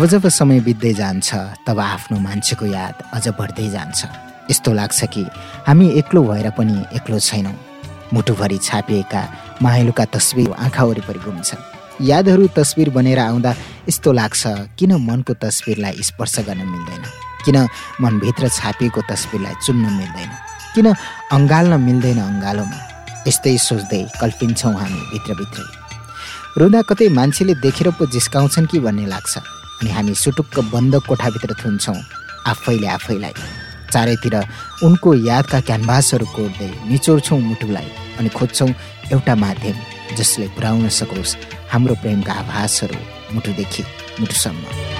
जब जब समय बित्दै जान्छ तब आफ्नो मान्छेको याद अझ बढ्दै जान्छ। यस्तो लाग्छ कि हामी एक्लो भएर पनि एक्लो छैनौँ। मुटुभरि छापिएका माहेलुका तस्बिर आँखा वरिपरि घुम्छ। यादहरू तस्बिर बनेर आउँदा यस्तो लाग्छ किन मनको तस्बिरलाई स्पर्श गर्न मिल्दैन? किन मनभित्र छापिएको तस्बिरलाई चुन्न मिल्दैन? किन अँगाल्न मिल्दैन अँगालोमा? यस्तै सोच्दै कल्पिन्छौँ हामी भित्रभित्रै। रुँदा कतै मान्छेले देखेर पो जिस्काउँछन् कि भन्ने लाग्छ। अनि हामी सुटुक्क बन्द कोठाभित्र थुन्छौँ आफैले आफैलाई। चारैतिर उनको यादका क्यानभासहरू कोर्दै निचोड्छौँ मुटुलाई अनि खोज्छौँ एउटा माध्यम जसले पुर्याउन सकोस् हाम्रो प्रेमका आभासहरू मुटुदेखि मुटुसम्म।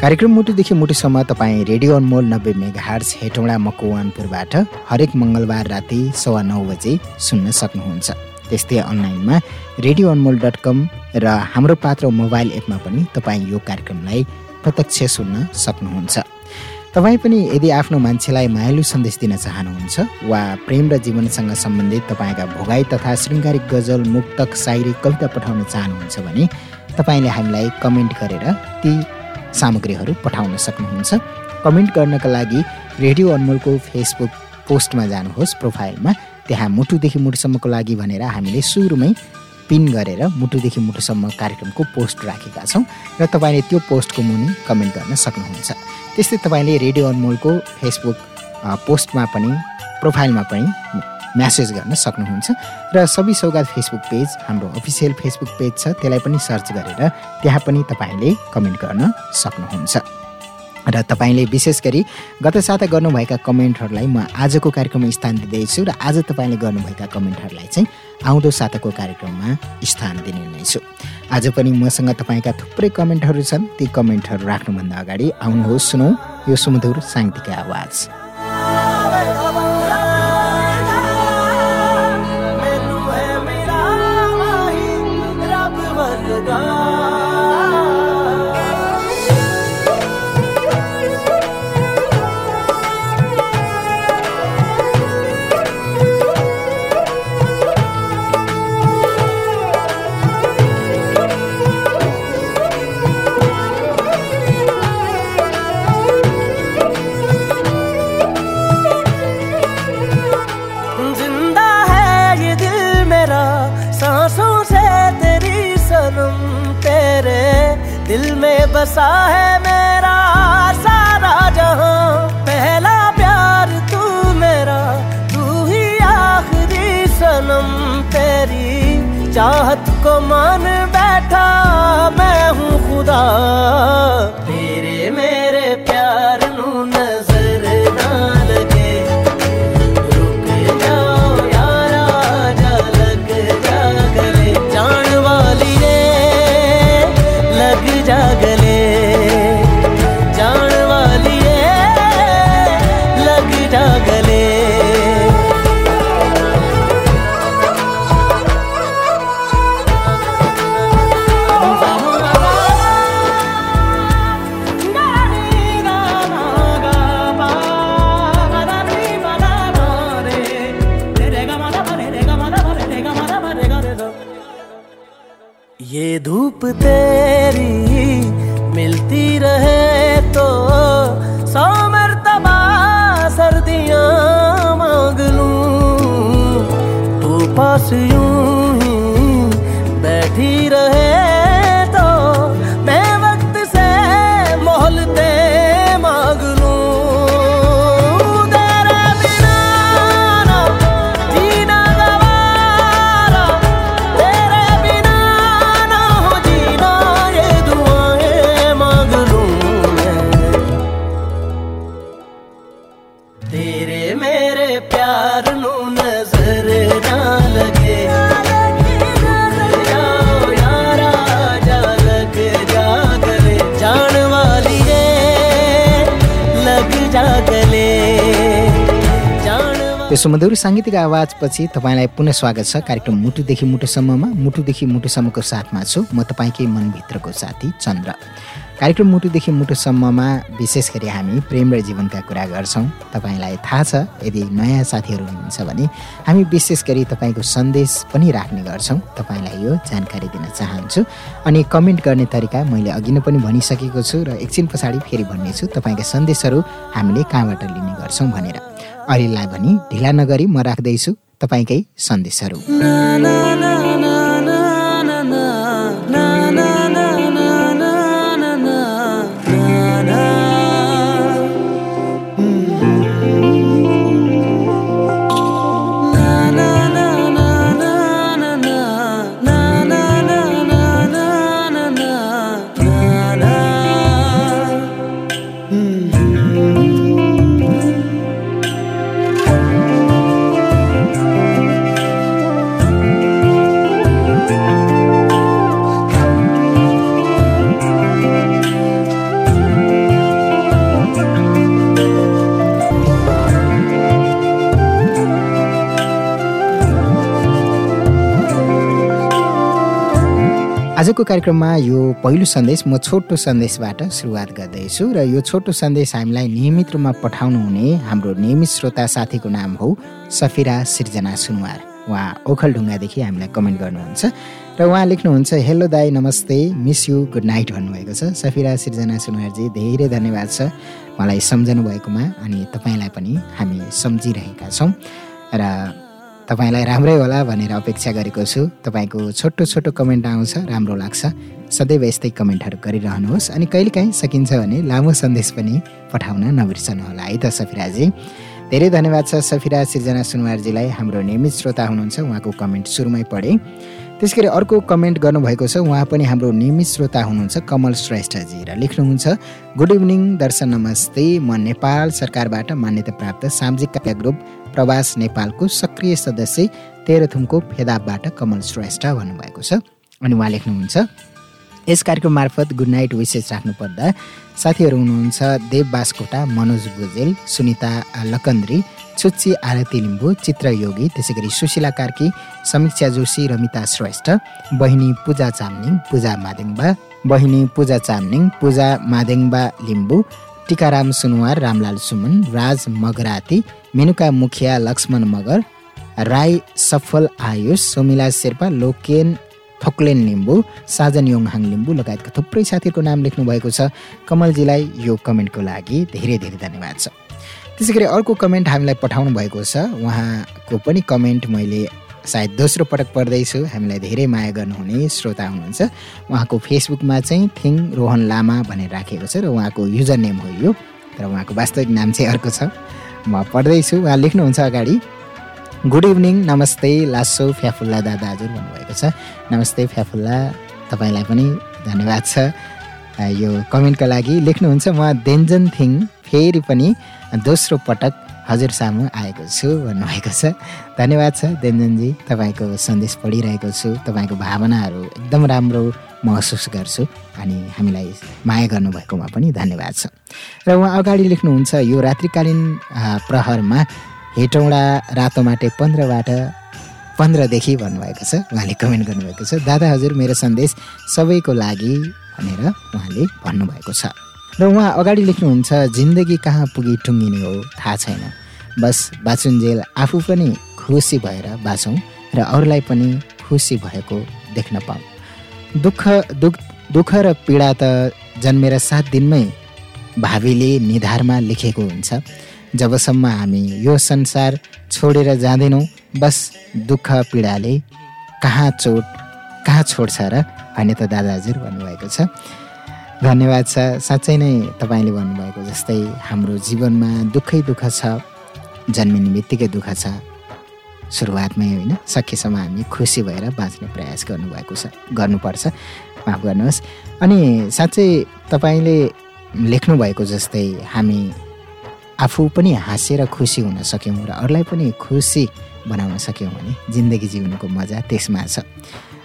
कार्यक्रम मुटुदेखि मुटुसम्म तपाईँ रेडियो अनमोल नब्बे मेगा हार्स हेटौँडा मकवानपुरबाट हरेक मङ्गलबार राति सवा नौ बजे सुन्न सक्नुहुन्छ। त्यस्तै अनलाइनमा रेडियो अनमोल डट कम र हाम्रो पात्र मोबाइल एपमा पनि तपाईँ यो कार्यक्रमलाई प्रत्यक्ष सुन्न सक्नुहुन्छ। तपाईँ पनि यदि आफ्नो मान्छेलाई मायालु सन्देश दिन चाहनुहुन्छ वा प्रेम र जीवनसँग सम्बन्धित तपाईँका भोगाई तथा शृङ्गारिक गजल मुक्तक सायरी कविता पठाउन चाहनुहुन्छ भने तपाईँले हामीलाई कमेन्ट गरेर ती सामग्रीहरू पठाउन सक्नुहुन्छ। कमेन्ट गर्नका लागि रेडियो अनमोलको फेसबुक पोस्टमा जानुहोस् प्रोफाइलमा। त्यहाँ मुटुदेखि मुटुसम्मको लागि भनेर हामीले सुरुमै पिन गरेर मुटुदेखि मुटुसम्म कार्यक्रमको पोस्ट राखेका छौँ र तपाईँले त्यो पोस्टको मुनि कमेन्ट गर्न सक्नुहुन्छ। त्यस्तै तपाईँले रेडियो अनमोलको फेसबुक पोस्टमा पनि प्रोफाइलमा पनि म्यासेज गर्न सक्नुहुन्छ र सबै सौगात फेसबुक पेज हाम्रो अफिसियल फेसबुक पेज छ त्यसलाई पनि सर्च गरेर त्यहाँ पनि तपाईँले कमेन्ट गर्न सक्नुहुन्छ। र तपाईँले विशेष गरी गत साता गर्नुभएका कमेन्टहरूलाई म आजको कार्यक्रममा स्थान दिँदैछु र आज तपाईँले गर्नुभएका कमेन्टहरूलाई चाहिँ आउँदो साताको कार्यक्रममा स्थान दिने नै छु। आज पनि मसँग तपाईँका थुप्रै कमेन्टहरू छन् ती कमेन्टहरू राख्नुभन्दा अगाडि आउनुहोस् सुनौ यो सुमधुर साङ्गीतिक आवाज। ये धूप तेरी मिलती रहे तो सौ तबा सर्दियाँ मांग लूँ। तू पास यूँ ही बैठी रहे त्यो सुमधुर साङ्गीतिक आवाजपछि तपाईँलाई पुनः स्वागत छ। कार्यक्रम मुटुदेखि मुटुसम्ममा मुटुदेखि मुटुसम्मको साथमा छु। म तपाईँकै मनभित्रको साथी चन्द्र। कार्यक्रम मुटुदेखि मुटुसम्ममा विशेष गरी हामी प्रेम र जीवनका कुरा गर्छौँ। तपाईँलाई थाहा छ यदि नयाँ साथीहरू हुनुहुन्छ भने हामी विशेष गरी तपाईँको सन्देश पनि राख्ने गर्छौँ। तपाईँलाई यो जानकारी दिन चाहन्छु। अनि कमेन्ट गर्ने तरिका मैले अघि नै पनि भनिसकेको छु र एकछिन पछाडि फेरि भन्नेछु तपाईँका सन्देशहरू हामीले कहाँबाट लिने गर्छौँ भनेर। अहिलेलाई भनी ढिला नगरी म राख्दैछु तपाईँकै सन्देशहरू। आजको कार्यक्रममा यो पहिलो सन्देश म छोटो सन्देशबाट सुरुवात गर्दैछु र यो छोटो सन्देश हामीलाई नियमित रूपमा पठाउनु हुने हाम्रो नियमित श्रोता साथीको नाम हो सफिरा सिर्जना सुनवार। उहाँ ओखलढुङ्गादेखि हामीलाई कमेन्ट गर्नुहुन्छ र उहाँ लेख्नुहुन्छ हेलो दाई नमस्ते मिस यु गुड नाइट भन्नुभएको छ। सफिरा सिर्जना सुनवारजी धेरै धन्यवाद छ मलाई सम्झनु भएकोमा अनि तपाईँलाई पनि हामी सम्झिरहेका छौँ। र तपाईँलाई राम्रै होला भनेर अपेक्षा गरेको छु। तपाईँको छोटो छोटो कमेन्ट आउँछ राम्रो लाग्छ। सदैव यस्तै कमेन्टहरू गरिरहनुहोस् अनि कहिलेकाहीँ सकिन्छ भने लामो सन्देश पनि पठाउन नबिर्सनु होला है त सफिराजी। धेरै धन्यवाद छ सफिरा सिर्जना सुनवारजीलाई। हाम्रो नियमित श्रोता हुनुहुन्छ उहाँको कमेन्ट सुरुमै पढेँ। त्यस गरी अर्को कमेन्ट गर्नुभएको छ उहाँ पनि हाम्रो नियमित श्रोता हुनुहुन्छ कमल श्रेष्ठजी र लेख्नुहुन्छ गुड इभिनिङ दर्शन नमस्ते म नेपाल सरकारबाट मान्यता प्राप्त सामाजिक कार्य ग्रुप प्रवास नेपालको सक्रिय सदस्य तेह्रथुमको फेदाबबाट कमल श्रेष्ठ भन्नुभएको छ। अनि उहाँ लेख्नुहुन्छ यस कार्यक्रम मार्फत गुड नाइट विसेस राख्नुपर्दा साथीहरू हुनुहुन्छ देव बासकोटा मनोज भुजेल सुनिता लकन्द्री छुच्ची आरती लिम्बू चित्र योगी त्यसै गरी सुशीला कार्की समीक्षा जोशी रमिता श्रेष्ठ बहिनी पूजा चामलिङ पूजा मादेङबा बहिनी पूजा चामलिङ पूजा मादेङबा लिम्बू टिकाराम सुनवार रामलाल सुमन राज मगराती मेनुका मुखिया लक्ष्मण मगर राई सफल आयुष सोमिला शेर्पा लोकेन थोक्लेन लिम्बू साजन योङहाङ लिम्बू लगायतका थुप्रै साथीहरूको नाम लेख्नु भएको छ। कमलजीलाई यो कमेन्टको लागि धेरै धेरै धन्यवाद छ। त्यसै गरी अर्को कमेन्ट हामीलाई पठाउनु भएको छ। उहाँको पनि कमेन्ट मैले सायद दोस्रो पटक पढ्दैछु। हामीलाई धेरै माया गर्नुहुने श्रोता हुनुहुन्छ। उहाँको फेसबुकमा चाहिँ थिङ रोहन लामा भनेर राखेको छ र उहाँको युजर नेम हो यो। तर उहाँको वास्तविक नाम चाहिँ अर्को छ। म पढ्दैछु। उहाँ लेख्नुहुन्छ अगाडि। गुड इभिनिङ नमस्ते लासो फ्याफुल्ला दादा हजुर भन्नुभएको छ। नमस्ते फ्याफुल्ला तपाईँलाई पनि धन्यवाद छ। यो कमेन्टको लागि लेख्नुहुन्छ म देन्जन थिङ फेरि पनि दोस्रो पटक हजुर सामु आएको छु भन्नुभएको छ। धन्यवाद छ देन्जनजी तपाईँको सन्देश पढिरहेको छु तपाईँको भावनाहरू एकदम राम्रो महसुस गर्छु अनि हामीलाई माया गर्नुभएकोमा पनि धन्यवाद छ। र उहाँ अगाडि लेख्नुहुन्छ यो रात्रिकालीन प्रहरमा हेटौँडा रातोमाटे पन्ध्रबाट पन्ध्रदेखि भन्नुभएको छ। उहाँले कमेन्ट गर्नुभएको छ। दादा हजुर मेरो सन्देश सबैको लागि भनेर उहाँले भन्नुभएको छ। र उहाँ अगाडि लेख्नुहुन्छ जिन्दगी कहाँ पुगी टुङ्गिने हो? थाहा छैन। बस बाँचुन्जेल आफू पनि खुसी भएर बाँचौँ र अरूलाई पनि खुसी भएको देख्न पाऊँ। दुःख दुख दुःख र पीडा त जन्मेर सात दिनमै भावीले निधारमा लेखेको हुन्छ। जबसम्म हामी यो संसार छोडेर जाँदैनौँ बस दुःख पीडाले कहाँ चोट कहाँ छोड्छ र होइन त दादा हजुर भन्नुभएको छ। धन्यवाद छ। साँच्चै नै तपाईँले भन्नुभएको जस्तै हाम्रो जीवनमा दुःखै दुःख छ जन्मिने बित्तिकै दुःख छ। सुरुवातमै होइन सकेसम्म हामी खुसी भएर बाँच्ने प्रयास गर्नुभएको छ गर्नुपर्छ। माफ गर्नुहोस्। अनि साँच्चै तपाईँले लेख्नुभएको जस्तै हामी आफू पनि हाँसेर खुसी हुन सक्यौँ र अरूलाई पनि खुसी बनाउन सक्यौँ भने जिन्दगी जिउनुको मजा त्यसमा छ।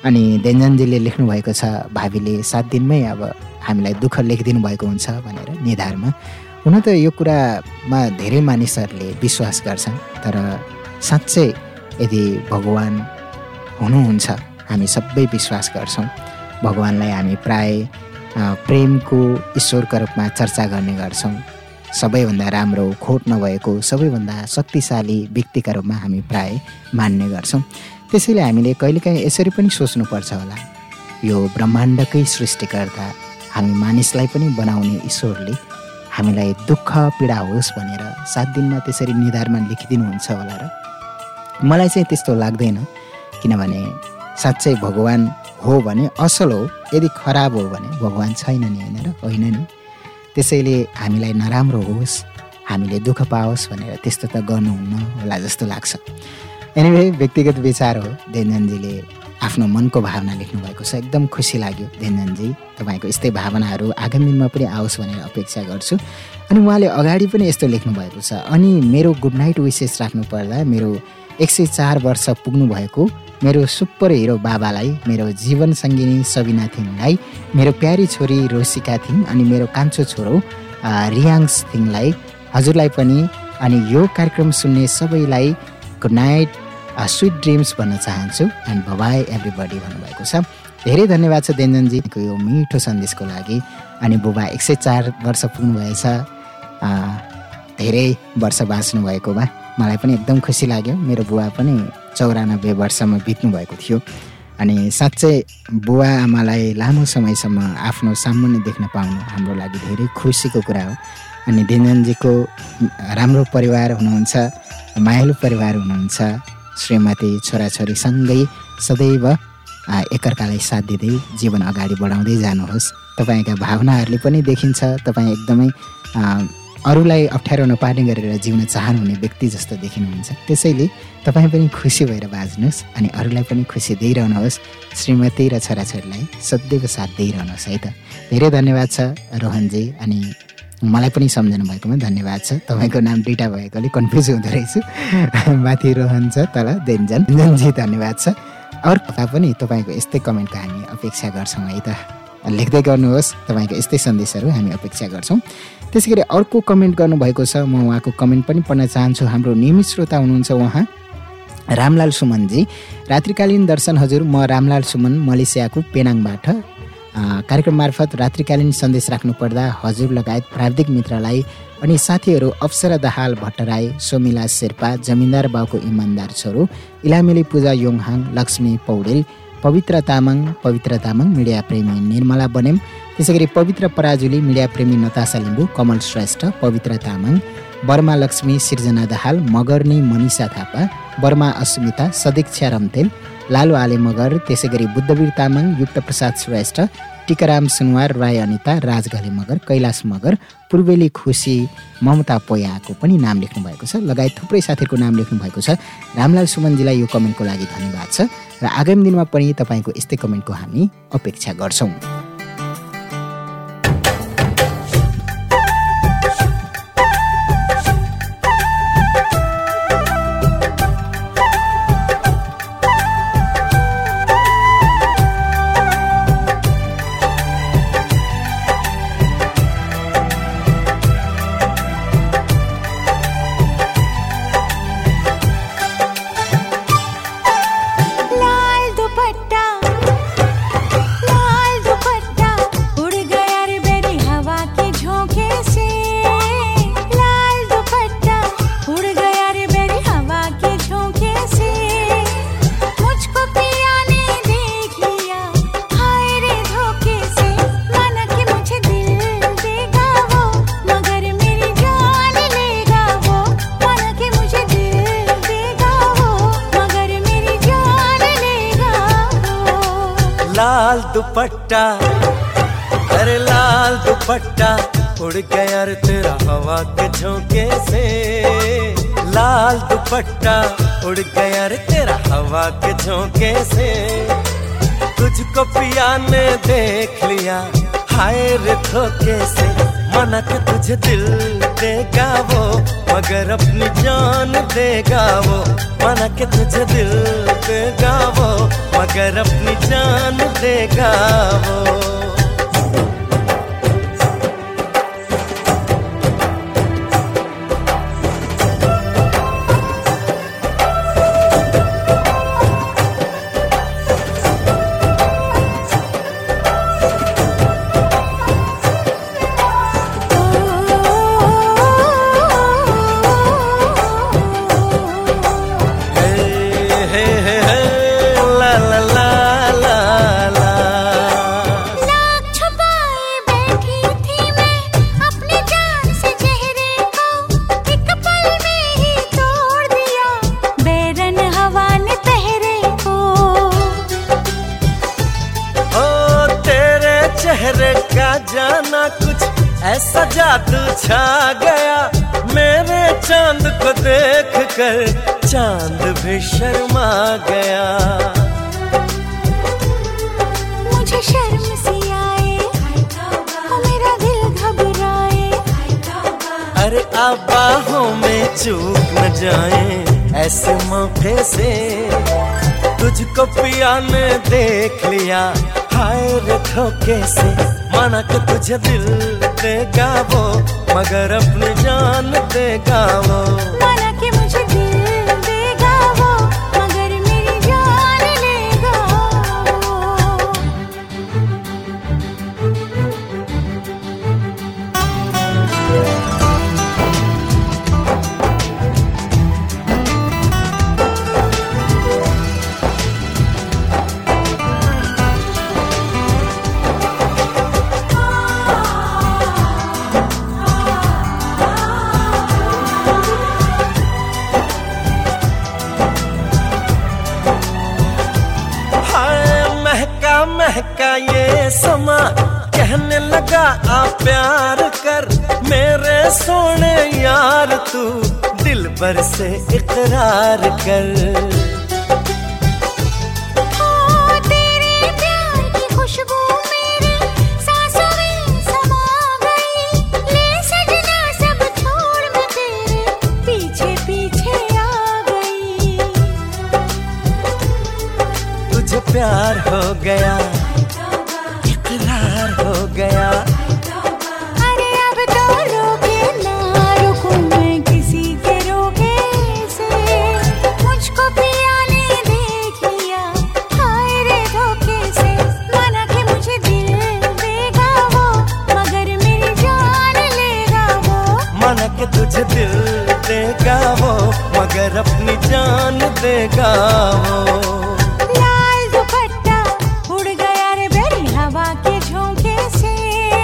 अनि देन्जनजीले लेख्नुभएको छ भावीले सात दिनमै अब हामीलाई दुःख लेखिदिनु भएको हुन्छ भनेर निधारमा। हुन त यो कुरामा धेरै मानिसहरूले विश्वास गर्छन् तर साँच्चै यदि भगवान हुनुहुन्छ हामी सबै विश्वास गर्छौँ। भगवान्लाई हामी प्राय प्रेमको ईश्वरका रूपमा चर्चा गर्ने गर्छौँ। सबैभन्दा राम्रो खोट नभएको सबैभन्दा शक्तिशाली व्यक्तिका रूपमा हामी प्राय मान्ने गर्छौँ। त्यसैले हामीले कहिलेकाहीँ यसरी पनि सोच्नुपर्छ होला। यो ब्रह्माण्डकै सृष्टिकर्ता हामी मानिसलाई पनि बनाउने ईश्वरले हामीलाई दुःख पीडा होस् भनेर सात दिनमा त्यसरी निधारमा लेखिदिनुहुन्छ होला र मलाई चाहिँ त्यस्तो लाग्दैन किनभने साँच्चै भगवान् हो भने असल हो यदि खराब हो भने भगवान् छैन नि होइन र होइन नि। त्यसैले हामीलाई नराम्रो होस् हामीले दुःख पाओस् भनेर त्यस्तो त गर्नुहुन्न होला जस्तो लाग्छ। एनिवे व्यक्तिगत विचार हो। देन्जनजीले आफ्नो मनको भावना लेख्नुभएको छ। एकदम खुसी लाग्यो देन्जनजी तपाईँको यस्तै भावनाहरू आगामी दिनमा पनि आओस् भनेर अपेक्षा गर्छु। अनि उहाँले अगाडि पनि यस्तो लेख्नुभएको छ। अनि मेरो गुड नाइट विसेस राख्नु पर्दा मेरो एक सय चार वर्ष पुग्नु भएको मेरो सुपर हिरो बाबालाई मेरो जीवन सङ्गिनी सबिना थिङलाई मेरो प्यारी छोरी रोसिका थिङ अनि मेरो कान्छो छोरो रियाङ्स थिङलाई हजुरलाई पनि अनि यो कार्यक्रम सुन्ने सबैलाई गुड नाइट स्विट ड्रिम्स भन्न चाहन्छु एन्ड भवाई एभ्रिबडी भन्नुभएको छ। धेरै धन्यवाद छ देन्जनजीको यो मिठो सन्देशको लागि अनि बुबा एक सय चार वर्ष पुग्नुभएछ धेरै वर्ष बाँच्नु भएकोमा मलाई पनि एकदम खुसी लाग्यो। मेरो बुवा पनि चौरानब्बे वर्षमा बित्नु भएको थियो। अनि साँच्चै बुवा आमालाई लामो समयसम्म आफ्नो सामुन्ने देख्न पाउनु हाम्रो लागि धेरै खुसीको कुरा हो। अनि दिनजनजीको राम्रो परिवार हुनुहुन्छ मायालु परिवार हुनुहुन्छ श्रीमती छोराछोरीसँगै सदैव एकअर्कालाई साथ दिँदै जीवन अगाडि बढाउँदै जानुहोस्। तपाईँका भावनाहरूले पनि देखिन्छ तपाईँ एकदमै अरूलाई अप्ठ्यारो नपार्ने गरेर जिउन चाहनुहुने व्यक्ति जस्तो देखिनुहुन्छ। त्यसैले तपाईँ पनि खुसी भएर बाँच्नुहोस् अनि अरूलाई पनि खुसी दिइरहनुहोस्। श्रीमती र छोराछोरीलाई सदैव साथ दिइरहनुहोस् है त। धेरै धन्यवाद छ रोहनजी अनि मलाई पनि सम्झनु भएकोमा धन्यवाद छ। तपाईँको नाम दुइटा भएकोले कन्फ्युज हुँदो रहेछु। माथि रोहन छ तल देन्जन देन्जनजी धन्यवाद छ। अरू कथा पनि तपाईँको यस्तै कमेन्टको हामी अपेक्षा गर्छौँ है त। लेख्दै गर्नुहोस् तपाईँको यस्तै सन्देशहरू हामी अपेक्षा गर्छौँ। त्यसै गरी अर्को कमेन्ट गर्नुभएको छ म उहाँको कमेन्ट पनि पढ्न चाहन्छु। हाम्रो नियमित श्रोता हुनुहुन्छ उहाँ रामलाल सुमनजी। रात्रिकालीन दर्शन हजुर म रामलाल सुमन मलेसियाको पेनाङबाट। कार्यक्रम मार्फत रात्रिकालीन सन्देश राख्नुपर्दा हजुर लगायत प्राविधिक मित्रलाई अनि साथीहरू अप्सरा दाहाल भट्टराई सोमिला शेर्पा जमिनदार बाउको इमान्दार छोरो इलामेली पूजा योङहाङ लक्ष्मी पौडेल पवित्र तामाङ पवित्र तामाङ मिडिया प्रेमी निर्मला बनेम। त्यसै गरी पवित्र पराजुली मिडिया प्रेमी नतासा लिम्बू कमल श्रेष्ठ पवित्र तामाङ बर्मा लक्ष्मी सिर्जना दाहाल मगर्नी मनिषा थापा बर्मा अस्मिता सदीक्षा रम्तेल लालु आले मगर त्यसै गरी बुद्धवीर तामाङ युक्त प्रसाद श्रेष्ठ टिकाराम सुनवार राय अनिता राजघले मगर कैलाश मगर पूर्वेली खुसी ममता पोयाको पनि नाम लेख्नु भएको छ। लगायत थुप्रै साथीहरूको नाम लेख्नु भएको छ। रामलाल सुमनजीलाई यो कमेन्टको लागि धन्यवाद छ। र आगामी दिनमा पनि तपाईँको यस्तै कमेन्टको हामी अपेक्षा गर्छौँ। दुपट्टा। अरे लाल दुपट्टा, उड़ गया तेरा हवा के झोंके से। लाल दुपट्टा, उड़ गया तेरा हवा के झोंके से। तुझको पिया ने देख लिया, हाय रे धोखे से। मना के तुझे दिल देगा वो, मगर अपनी जान देगा वो, माना के तुझे दिल देगा वो, मगर अपनी जान देगा वो। धोखे से माना कि तुझे दिल देगा वो मगर अपनी जान देगा वो। जान देगा वो। लाल दुपट्टा उड़ गया रे बेरी हवा के झोंके से।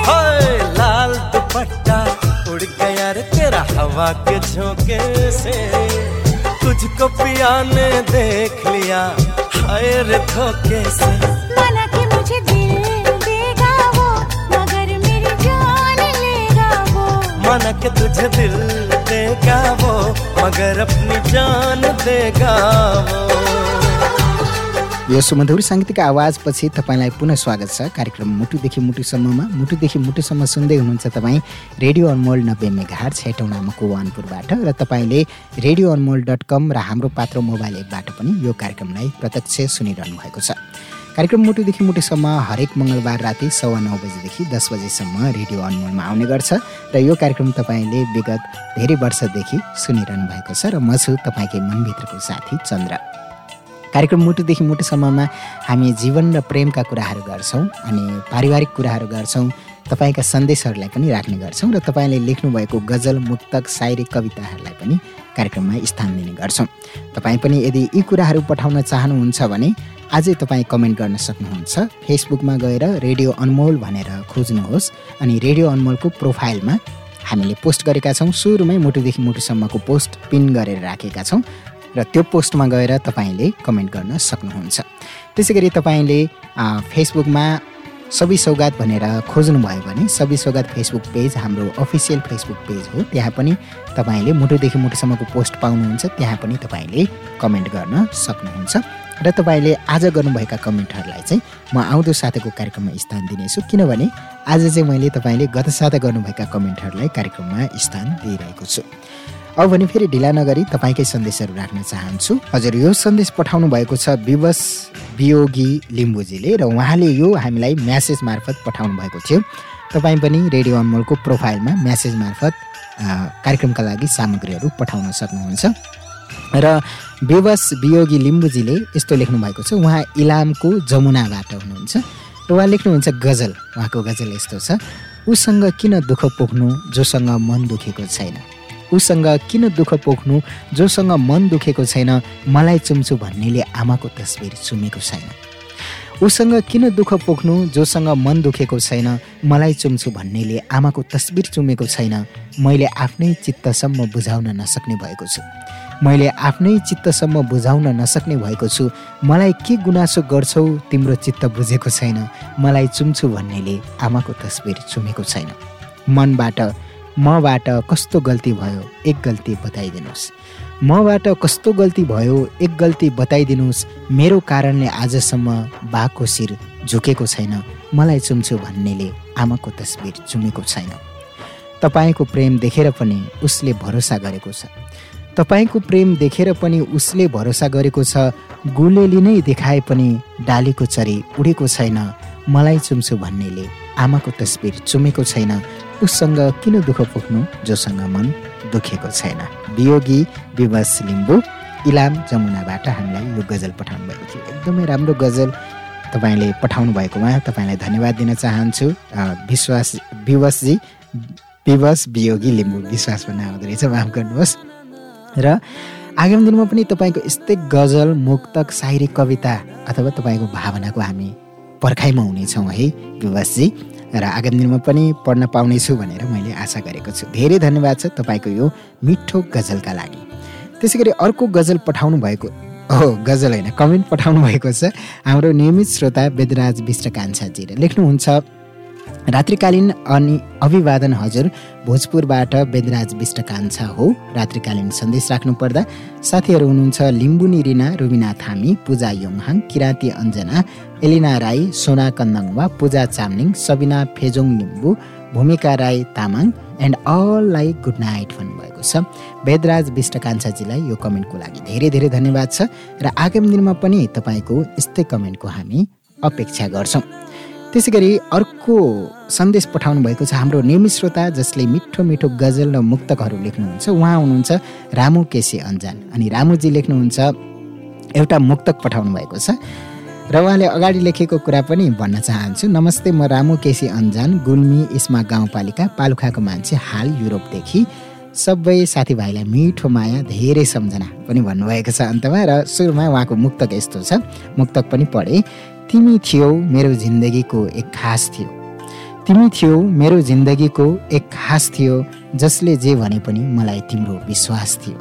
हाय लाल दुपट्टा उड़ गया रे तेरा हवा के झोंके से। तुझको पिया ने देख लिया हाय रे धोखे से। माना कि मुझे दिल देगा वो मगर मेरी जान लेगा वो। माना कि तुझे दिल देगा वो मगर अपनी जान देगा वो। यो सुमधुर साङ्गीतिक आवाजपछि तपाईँलाई पुनः स्वागत छ। कार्यक्रम मुटुदेखि मुटुसम्ममा मुटुदेखि मुटुसम्म सुन्दै हुनुहुन्छ तपाईँ रेडियो अनमोल नब्बे मेघाट छैटौँ नामको वानपुरबाट र तपाईँले रेडियो अनमोल डट कम र हाम्रो पात्र मोबाइल एपबाट पनि यो कार्यक्रमलाई प्रत्यक्ष सुनिरहनु भएको छ। कार्यक्रम मुटुदेखि मुटुसम्म हरेक मङ्गलबार राति सवा नौ बजीदेखि दस बजीसम्म रेडियो अनमोलमा आउने गर्छ र यो कार्यक्रम तपाईँले विगत धेरै वर्षदेखि सुनिरहनु भएको छ र म छु तपाईँकै मनभित्रको साथी चन्द्र। कार्यक्रम मुटुदेखि मुटुसम्ममा हामी जीवन र प्रेमका कुराहरू गर्छौँ अनि पारिवारिक कुराहरू गर्छौँ तपाईँका सन्देशहरूलाई पनि राख्ने गर्छौँ र तपाईँले लेख्नुभएको गजल मुक्तक सायरी कविताहरूलाई पनि कार्यक्रममा स्थान दिने गर्छौँ। तपाईँ पनि यदि यी कुराहरू पठाउन चाहनुहुन्छ भने आजै तपाईँ कमेन्ट गर्न सक्नुहुन्छ। फेसबुकमा गएर रेडियो अनमोल भनेर खोज्नुहोस् अनि रेडियो अनमोलको प्रोफाइलमा हामीले पोस्ट गरेका छौँ। सुरुमै मुटुदेखि मुटुसम्मको पोस्ट पिन गरेर राखेका छौँ र त्यो पोस्टमा गएर तपाईँले कमेन्ट गर्न सक्नुहुन्छ। त्यसै गरी तपाईँले फेसबुकमा सबै सौगात भनेर खोज्नुभयो भने सबै सौगात फेसबुक पेज हाम्रो अफिसियल फेसबुक पेज हो। त्यहाँ पनि तपाईँले मुटुदेखि मुटुसम्मको पोस्ट पाउनुहुन्छ त्यहाँ पनि तपाईँले कमेन्ट गर्न सक्नुहुन्छ। र तपाईँले आज गर्नुभएका कमेन्टहरूलाई चाहिँ म आउँदो साताको कार्यक्रममा स्थान दिनेछु किनभने आज चाहिँ मैले तपाईँले गत साता गर्नुभएका कमेन्टहरूलाई कार्यक्रममा स्थान दिइरहेको छु। अब भने फेरि ढिला नगरी तपाईँकै सन्देशहरू राख्न चाहन्छु। हजुर यो सन्देश पठाउनु भएको छ विवश वियोगी लिम्बुजीले र उहाँले यो हामीलाई म्यासेज मार्फत पठाउनु भएको थियो। तपाईँ पनि रेडियो अनमोलको प्रोफाइलमा म्यासेज मार्फत कार्यक्रमका लागि सामग्रीहरू पठाउन सक्नुहुन्छ। र विवश वियोगी लिम्बुजीले यस्तो लेख्नु भएको छ उहाँ इलामको जमुनाबाट हुनुहुन्छ। र उहाँ लेख्नुहुन्छ गजल। उहाँको गजल यस्तो छ उसँग किन दुःख पोख्नु जोसँग मन दुखेको छैन? उसँग किन दुःख पोख्नु जोसँग मन दुखेको छैन मलाई चुम्छु भन्नेले आमाको तस्बिर चुमेको छैन। उसँग किन दुःख पोख्नु जोसँग मन दुखेको छैन मलाई चुम्छु भन्नेले आमाको तस्बिर चुमेको छैन मैले आफ्नै चित्तसम्म बुझाउन नसक्ने भएको छु। मैले आफ्नै चित्तसम्म बुझाउन नसक्ने भएको छु। मलाई के गुनासो गर्छौ तिम्रो चित्त बुझेको छैन मलाई चुम्छु भन्नेले आमाको तस्बिर चुमेको छैन। मनबाट मबाट कस्तो गल्ती भयो एक गल्ती बताइदिनुहोस्। मबाट कस्तो गल्ती भयो एक गल्ती बताइदिनुहोस्। मेरो कारणले आजसम्म बाको शिर झुकेको छैन। मलाई चुम्छु भन्नेले आमाको तस्बिर चुमेको छैन। तपाईँको प्रेम देखेर पनि उसले भरोसा गरेको छ। तपाईँको प्रेम देखेर पनि उसले भरोसा गरेको छ। गुलेली नै देखाए पनि डालीको चरी उडेको छैन। मलाई चुम्छु भन्नेले आमाको तस्बिर चुमेको छैन। उससँग किन दुःख पोख्नु जोसँग मन दुखेको छैन। वियोगी विवश लिम्बू इलाम जमुनाबाट हामीलाई यो गजल पठाउनु भएको थियो। एकदमै राम्रो गजल तपाईँले पठाउनु भएकोमा तपाईँलाई धन्यवाद दिन चाहन्छु। विश्वास विवशजी विवश वियोगी लिम्बू विश्वास भन्ने आउँदो रहेछ। माफ गर्नुहोस्। र आगामी दिनमा पनि तपाईँको यस्तै गजल मुक्तक सायरी कविता अथवा तपाईँको भावनाको हामी पर्खाइमा हुनेछौँ है विवासजी र आगामी दिनमा पनि पढ्न पाउनेछु भनेर मैले आशा गरेको छु। धेरै धन्यवाद छ तपाईँको यो मिठो गजलका लागि। त्यसै गरी अर्को गजल पठाउनु भएको हो गजल होइन कमेन्ट पठाउनु भएको छ। हाम्रो नियमित श्रोता वेदराज विष्ट कान्छाजीले लेख्नुहुन्छ रात्रिकालीन अनि अभिवादन हजुर भोजपुरबाट वेदराज विष्ट कान्छा हो। रात्रिकालीन सन्देश राख्नु पर्दा साथीहरू हुनुहुन्छ लिम्बुनी रिना रुबिना थामी पूजा योङहाङ किराँती अञ्जना एलिना राई सोना कन्दङवा पूजा चामलिङ सबिना फेजोङ लिम्बू भूमिका राई तामाङ एन्ड अललाई गुड नाइट भन्नुभएको छ। वेदराज विष्ट कान्छाजीलाई यो कमेन्टको लागि धेरै धेरै धन्यवाद छ। र आगामी दिनमा पनि तपाईँको यस्तै कमेन्टको हामी अपेक्षा गर्छौँ। त्यसै गरी अर्को सन्देश पठाउनु भएको छ हाम्रो नियमित श्रोता जसले मिठो मिठो गजल र मुक्तकहरू लेख्नुहुन्छ। उहाँ हुनुहुन्छ रामु केसी अन्जान अनि रामुजी लेख्नुहुन्छ एउटा मुक्तक पठाउनु भएको छ। र उहाँले अगाडि लेखेको कुरा पनि भन्न चाहन्छु। नमस्ते म रामु केसी अन्जान गुल्मी इस्मा गाउँपालिका पालुखाको मान्छे हाल युरोपदेखि। सबै साथीभाइलाई मिठो माया धेरै सम्झना पनि भन्नुभएको छ अन्तमा र सुरुमा उहाँको मुक्तक यस्तो छ। मुक्तक पनि पढेँ। तिमी थियौ मेरो जिन्दगीको एक खास थियो। तिमी थियौ मेरो जिन्दगीको एक खास थियो जसले जे भने पनि मलाई तिम्रो विश्वास थियो।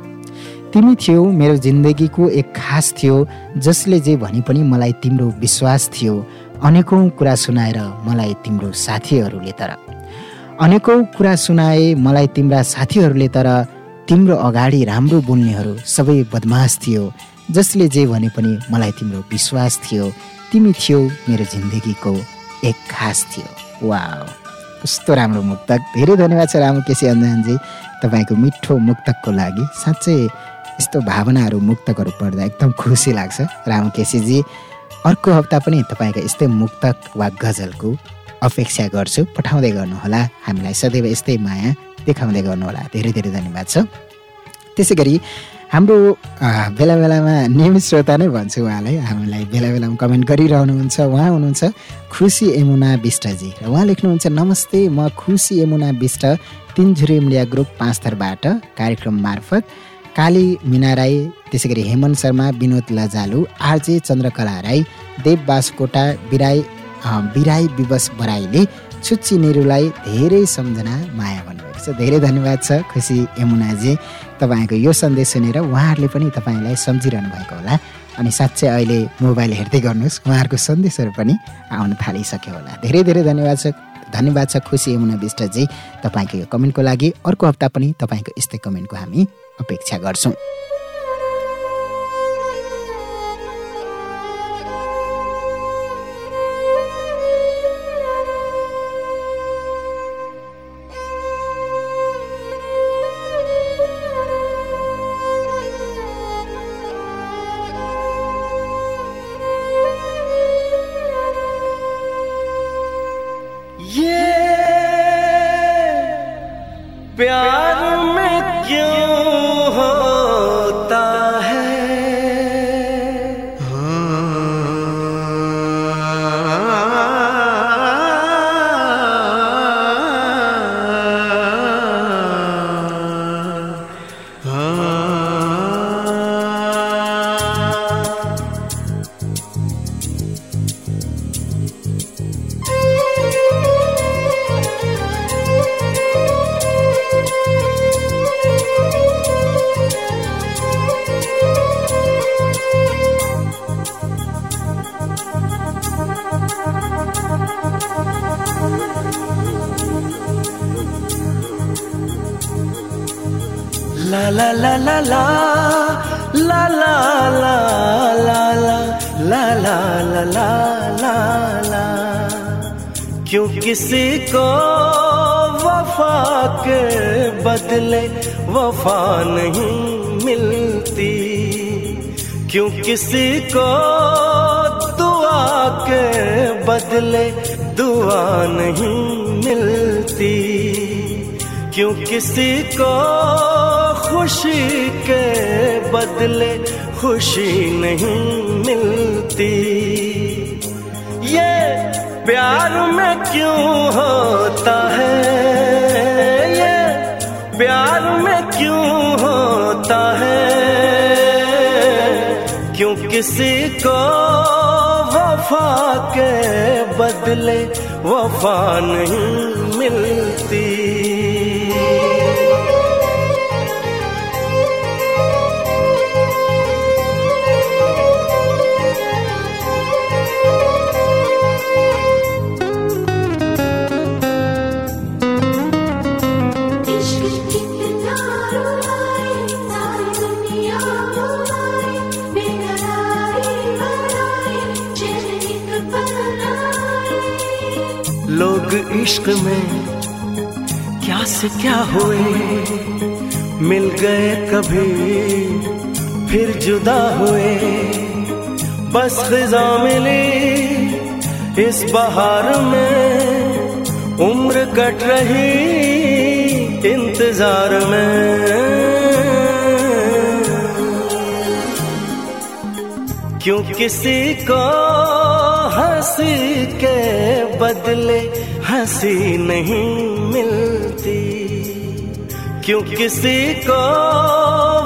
तिमी थियौ मेरो जिन्दगीको एक खास थियो जसले जे भने पनि मलाई तिम्रो विश्वास थियो। अनेकौँ कुरा सुनाएर मलाई तिम्रो साथीहरूले तर अनेकौँ कुरा सुनाए मलाई तिम्रा साथीहरूले तर तिम्रो अगाडि राम्रो बोल्नेहरू सबै बदमास थियो जसले जे भने पनि मलाई तिम्रो विश्वास थियो। तिमी थियौ मेरो जिन्दगीको एक खास थियो। वा कस्तो राम्रो मुक्तक। धेरै धन्यवाद छ रामु केसी अन्जानजी तपाईँको मिठो मुक्तकको लागि। साँच्चै यस्तो भावनाहरू मुक्तकहरू पढ्दा एकदम खुसी लाग्छ। रामु केसीजी अर्को हप्ता पनि तपाईँको यस्तै मुक्तक वा गजलको अपेक्षा गर्छु। पठाउँदै गर्नुहोला। हामीलाई सदैव यस्तै माया देखाउँदै गर्नुहोला। धेरै धेरै धन्यवाद छ। त्यसै गरी हाम्रो बेला बेलामा नियमित श्रोता नै भन्छु उहाँलाई। हामीलाई बेला बेलामा कमेन्ट गरिरहनुहुन्छ उहाँ हुनुहुन्छ खुसी यमुना विष्टजी। र उहाँ लेख्नुहुन्छ नमस्ते म खुसी यमुना विष्ट तिनझुरे मिडिया ग्रुप पाँचथरबाट कार्यक्रम मार्फत काली मिना राई त्यसै गरी हेमन्त शर्मा विनोद लजालु आरजे चन्द्रकला राई देव बासकोटा बिराई बिराई विवश बराईले छुच्ची निरुलाई धेरै सम्झना माया भन्नुभएको छ धेरै धन्यवाद छ। खुसी यमुनाजी तपाईँको यो सन्देश सुनेर उहाँहरूले पनि तपाईँलाई सम्झिरहनु भएको होला। अनि साँच्चै अहिले मोबाइल हेर्दै गर्नुहोस् उहाँहरूको सन्देशहरू पनि आउन थालिसक्यो होला। धेरै धेरै धन्यवाद छ धन्यवाद छ खुसी यमुना विष्टजी तपाईँको यो कमेन्टको लागि। अर्को हप्ता पनि तपाईँको यस्तै कमेन्टको हामी अपेक्षा गर्छौँ। ये प्यार में क्यों किसी को वफा के बदले वफा नहीं मिलती? क्यों किसी को दुआ के बदले दुआ नहीं मिलती? क्यों किसी को खुशी के बदले खुशी नहीं मिलती? ये प्यार में क्यों होता है? ये प्यार में क्यों होता है? क्यों किसी को वफा के बदले वफा नहीं मिलती? लोग इश्क में क्या से क्या हुए? मिल गए कभी फिर जुदा हुए। बस खिजा मिली इस बहार में। उम्र कट रही इंतज़ार में। क्यों किसी को हँसी के बदले हँसी नहीं मिलती। क्यों किसी को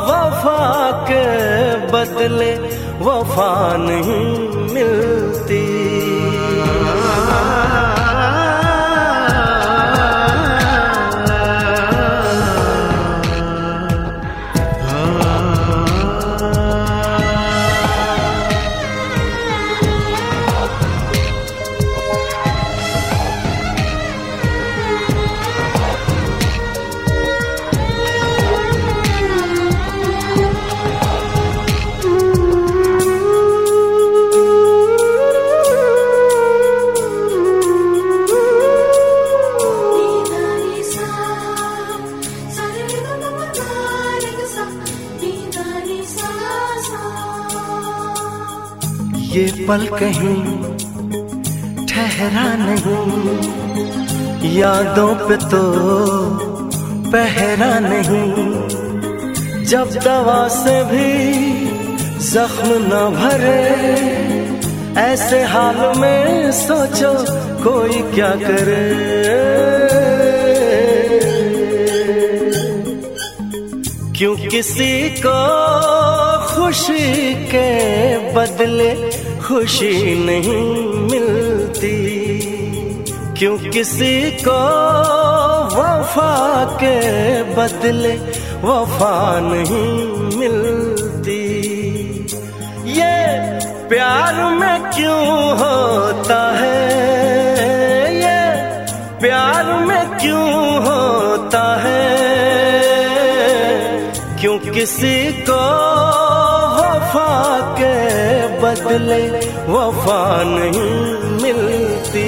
वफा के बदले वफा नहीं मिलती? पल कहीं ठहरा नहीं यादों पे तो पहरा नहीं। जब दवा से भी जख्म न भरे, ऐसे हाल में सोचो कोई क्या करे। क्यों किसी को खुशी के बदले खुशी नहीं मिलती। क्यों किसी को वफा के बदले वफा नहीं मिलती? ये प्यार में क्यों होता है? ये प्यार में क्यों होता है? क्यों किसी को वफा के बदले वफा नहीं मिलती।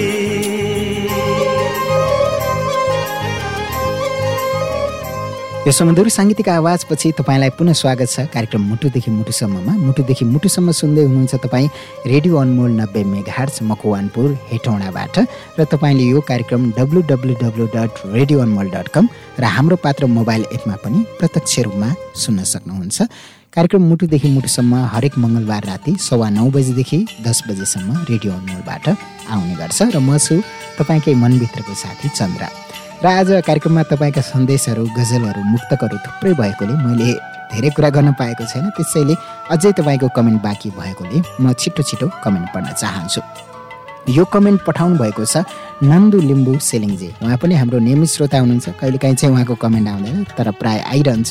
यो सुमधुर साङ्गीतिक आवाजपछि तपाईँलाई पुनः स्वागत छ। कार्यक्रम मुटुदेखि मुटुसम्ममा। मुटुदेखि मुटुसम्म सुन्दै हुनुहुन्छ तपाईँ रेडियो अनमोल नब्बे मेघार्च मकवानपुर हेटौँडाबाट। र तपाईँले यो कार्यक्रम W W W dot radio Anmol dot com र हाम्रो पात्र मोबाइल एपमा पनि प्रत्यक्ष रूपमा सुन्न सक्नुहुन्छ। कार्यक्रम मुटुदेखि मुटुसम्म हरेक मङ्गलबार राति सवा नौ बजीदेखि दस बजीसम्म रेडियो अनमोलबाट आउने गर्छ र म छु तपाईँकै मनभित्रको साथी चन्द्र। र आज कार्यक्रममा तपाईँका सन्देशहरू गजलहरू मुक्तकहरू थुप्रै भएकोले मैले धेरै कुरा गर्न पाएको छैन। त्यसैले अझै तपाईँको कमेन्ट बाँकी भएकोले म छिटो छिटो कमेन्ट पढ्न चाहन्छु। यो कमेन्ट पठाउनु भएको छ नन्दु लिम्बू सेलिङजी। उहाँ पनि हाम्रो नियमित श्रोता हुनुहुन्छ। कहिलेकाहीँ चाहिँ उहाँको कमेन्ट आउँदैन तर प्राय आइरहन्छ।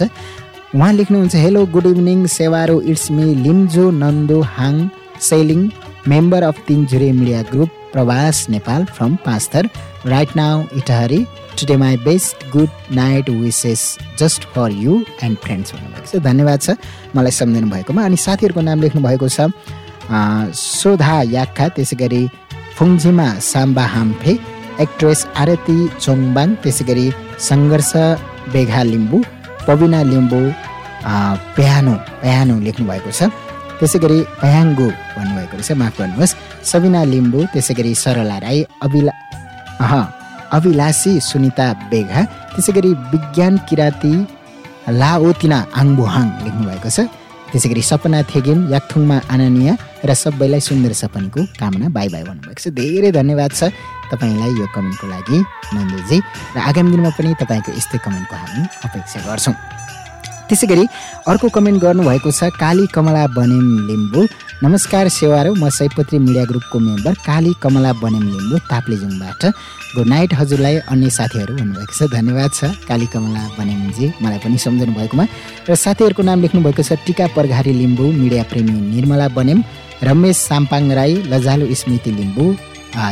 उहाँ लेख्नुहुन्छ hello good evening सेवारो it's me Limjo Nandu Hang Seling member of Tinjure media group प्रवास Nepal from Panchthar right now Itahari today my best good night wishes just for you and friends भन्नुभएको छ धन्यवाद छ मलाई सम्झिनु भएकोमा। अनि साथीहरूको नाम लेख्नु भएको छ सोधा याक्खा त्यसै गरी फुङझिमा साम्बा हाम्फे एक्ट्रेस आरती चोङबाङ त्यसै गरी सङ्घर्ष बेघा लिम्बू पविना लिम्बू प्यानो प्यानो लेख्नु भएको छ। त्यसै गरी प्याङ्गो भन्नुभएको रहेछ माफ गर्नुहोस्। सबिना लिम्बू त्यसै गरी सरला राई अभिला अह अभिलाषी सुनिता बेघा त्यसै गरी विज्ञान किराती लाओतिना आङबुहाङ लेख्नुभएको छ। त्यसै गरी सपना थेगिम याक्थुङमा आननीय र सबैलाई सुन्दर सपनीको कामना बाई बाई भन्नुभएको छ। धेरै धन्यवाद छ। तपाईँलाई यो कमेन्टको लागि नन्दुजी र आगामी दिनमा पनि तपाईँको यस्तै कमेन्टको हामी अपेक्षा गर्छौँ। त्यसै गरी अर्को कमेन्ट गर्नुभएको छ काली कमला बनेम लिम्बू। नमस्कार सेवारो म सयपत्री मिडिया ग्रुपको मेम्बर काली कमला बनेम लिम्बू ताप्लेजुङबाट। गुड नाइट हजुरलाई अन्य साथीहरू भन्नुभएको छ धन्यवाद छ। काली कमला बनेमजी मलाई पनि सम्झनु भएकोमा। र साथीहरूको नाम लेख्नुभएको छ टिका परघारी लिम्बू मिडिया प्रेमी निर्मला बनेम रमेश साम्पाङ राई लजालु स्मृति लिम्बू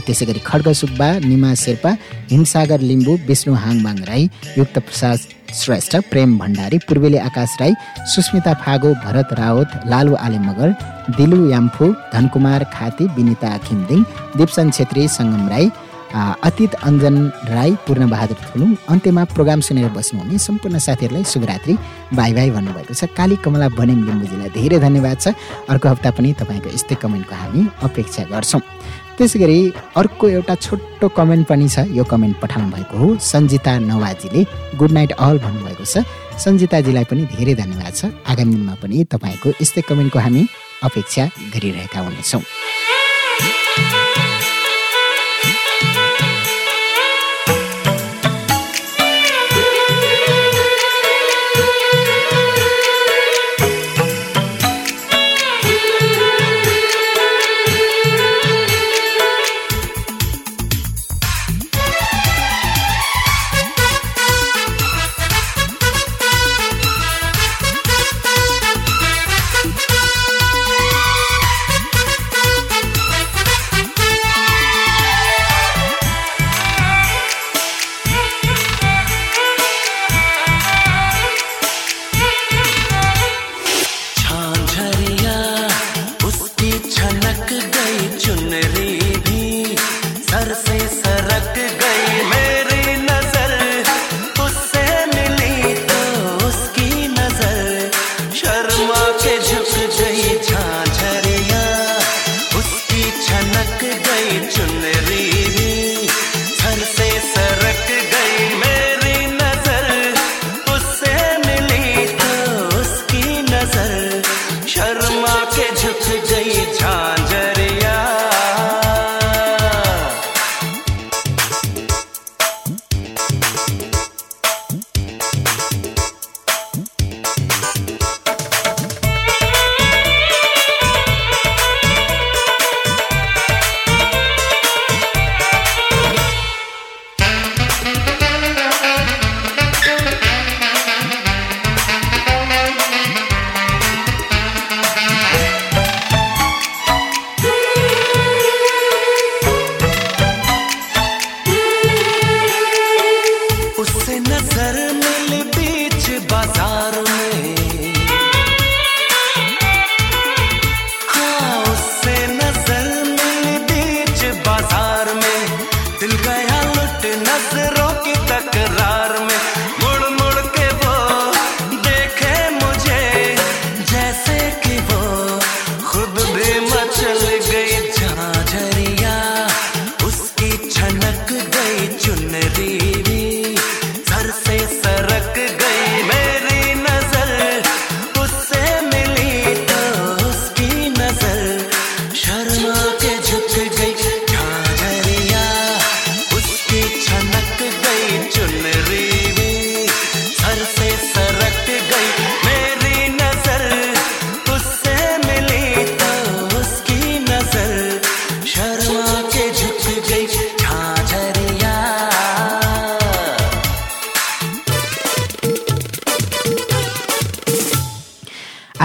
त्यसै गरी खड्ग सुब्बा निमा शेर्पा हिमसागर लिम्बू विष्णु हाङबाङ राई युक्त प्रसाद श्रेष्ठ प्रेम भण्डारी पूर्वेली आकाश राई सुस्मिता फागो भरत रावत लालु आले मगर दिलु याम्फू धनकुमार खाती विनिता खिमदिङ दिप्सन छेत्री सङ्गम राई अतीत अञ्जन राई पूर्णबहादुर थुलुङ। अन्त्यमा प्रोग्राम सुनेर बस्नुहुने सम्पूर्ण साथीहरूलाई शुभरात्रि। बाई बाई भन्नुभएको छ। काली कमला बनेम लिम्बूजीलाई धेरै धन्यवाद छ। अर्को हप्ता पनि तपाईँको यस्तै कमेन्टको हामी अपेक्षा गर्छौँ। त्यसै गरी अर्को एउटा छोटो कमेन्ट पनि छ। यो कमेन्ट पठाउनु भएको हो सन्जिता नवाजीले। गुड नाइट अल भन्नुभएको छ। सन्जिताजीलाई पनि धेरै धन्यवाद छ। आगामी दिनमा पनि तपाईँको यस्तै कमेन्टको हामी अपेक्षा गरिरहेका हुनेछौँ।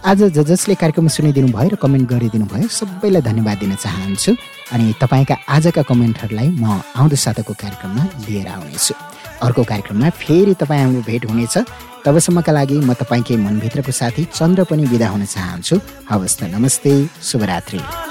आज ज जसले कार्यक्रम सुनिदिनु भयो र कमेन्ट गरिदिनु भयो सबैलाई धन्यवाद दिन चाहन्छु। अनि तपाईँका आजका कमेन्टहरूलाई म आउँदो साताको कार्यक्रममा लिएर आउनेछु। अर्को कार्यक्रममा फेरि तपाईँ हाम्रो भेट हुनेछ। तबसम्मका लागि म तपाईँकै मनभित्रको साथी चन्द्र पनि बिदा हुन चाहन्छु। हवस् त नमस्ते शुभरात्रि।